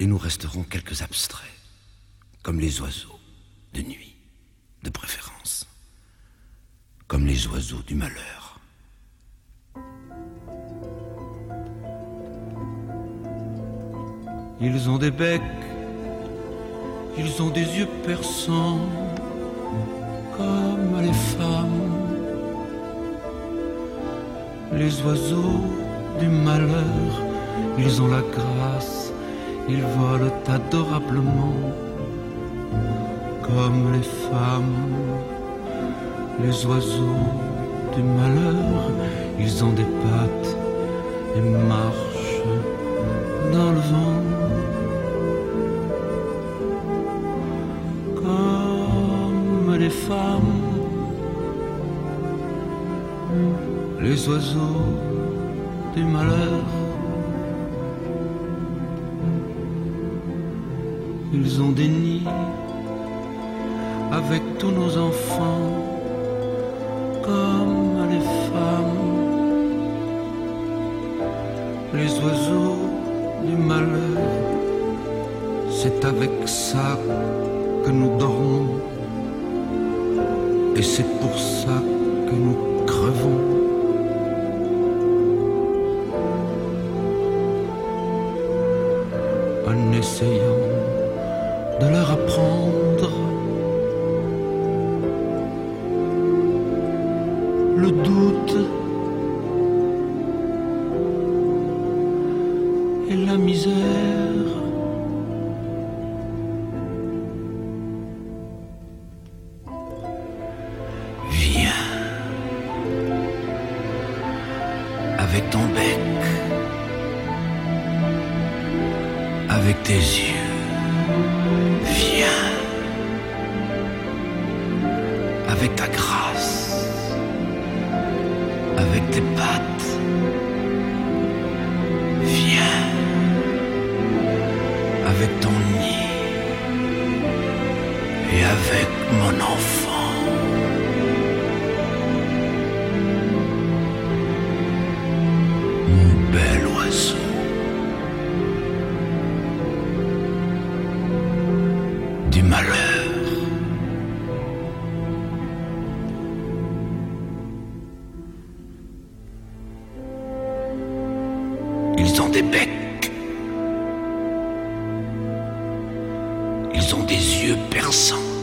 Et nous resterons quelques abstraits, comme les oiseaux de nuit, de préférence, comme les oiseaux du malheur. Ils ont des becs, ils ont des yeux perçants, comme les femmes. Les oiseaux du malheur, ils ont la grâce, ils volent adorablement, comme les femmes. Les oiseaux du malheur, ils ont des pattes et marchent dans le vent. Comme les femmes, les oiseaux du malheur. Ils ont des nids avec tous nos enfants, comme les femmes. Les oiseaux du malheur, c'est avec ça que nous dormons. Et c'est pour ça que nous crevons. En essayant de leur apprendre le doute et la misère. Viens avec ton bec, avec tes yeux. Viens avec ta grâce, avec tes pattes. Viens avec ton nid et avec mon enfant. Ils ont des becs. Ils ont des yeux perçants.